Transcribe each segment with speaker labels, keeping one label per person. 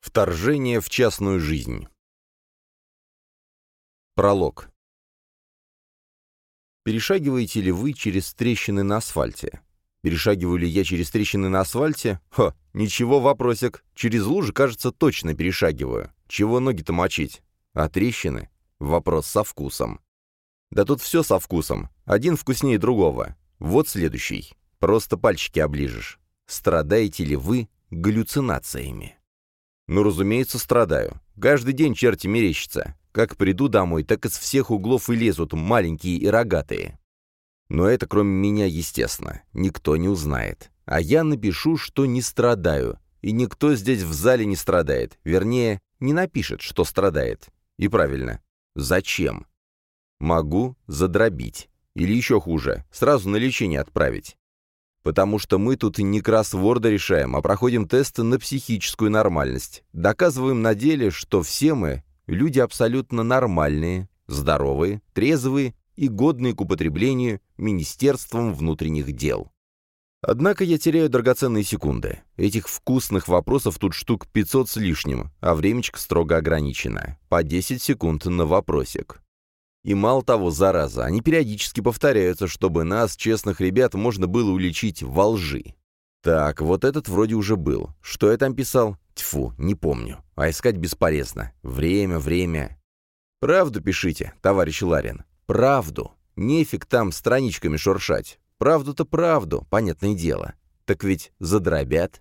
Speaker 1: Вторжение в частную жизнь. Пролог. Перешагиваете ли вы через трещины на асфальте? Перешагиваю ли я через трещины на асфальте? Хо, ничего, вопросик. Через лужи, кажется, точно перешагиваю. Чего ноги-то мочить? А трещины? Вопрос со вкусом. Да тут все со вкусом. Один вкуснее другого. Вот следующий. Просто пальчики оближешь. Страдаете ли вы галлюцинациями? Ну, разумеется, страдаю. Каждый день черти мерещатся. Как приду домой, так из всех углов и лезут маленькие и рогатые. Но это кроме меня, естественно. Никто не узнает. А я напишу, что не страдаю. И никто здесь в зале не страдает. Вернее, не напишет, что страдает. И правильно. Зачем? Могу задробить. Или еще хуже, сразу на лечение отправить. Потому что мы тут не кроссворды решаем, а проходим тесты на психическую нормальность. Доказываем на деле, что все мы люди абсолютно нормальные, здоровые, трезвые и годные к употреблению Министерством внутренних дел. Однако я теряю драгоценные секунды. Этих вкусных вопросов тут штук 500 с лишним, а времечко строго ограничено. По 10 секунд на вопросик. И мало того, зараза, они периодически повторяются, чтобы нас, честных ребят, можно было уличить во лжи. Так, вот этот вроде уже был. Что я там писал? Тьфу, не помню. А искать бесполезно. Время, время. Правду пишите, товарищ Ларин. Правду. Нефиг там страничками шуршать. Правду-то правду, понятное дело. Так ведь задробят.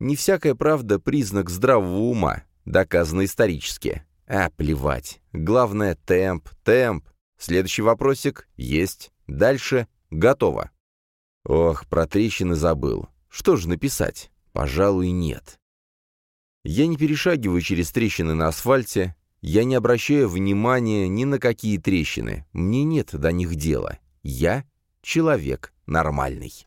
Speaker 1: Не всякая правда — признак здравого ума, доказано исторически. А, плевать. Главное — темп, темп. Следующий вопросик есть. Дальше готово. Ох, про трещины забыл. Что же написать? Пожалуй, нет. Я не перешагиваю через трещины на асфальте, я не обращаю внимания ни на какие трещины, мне нет до них дела. Я человек нормальный.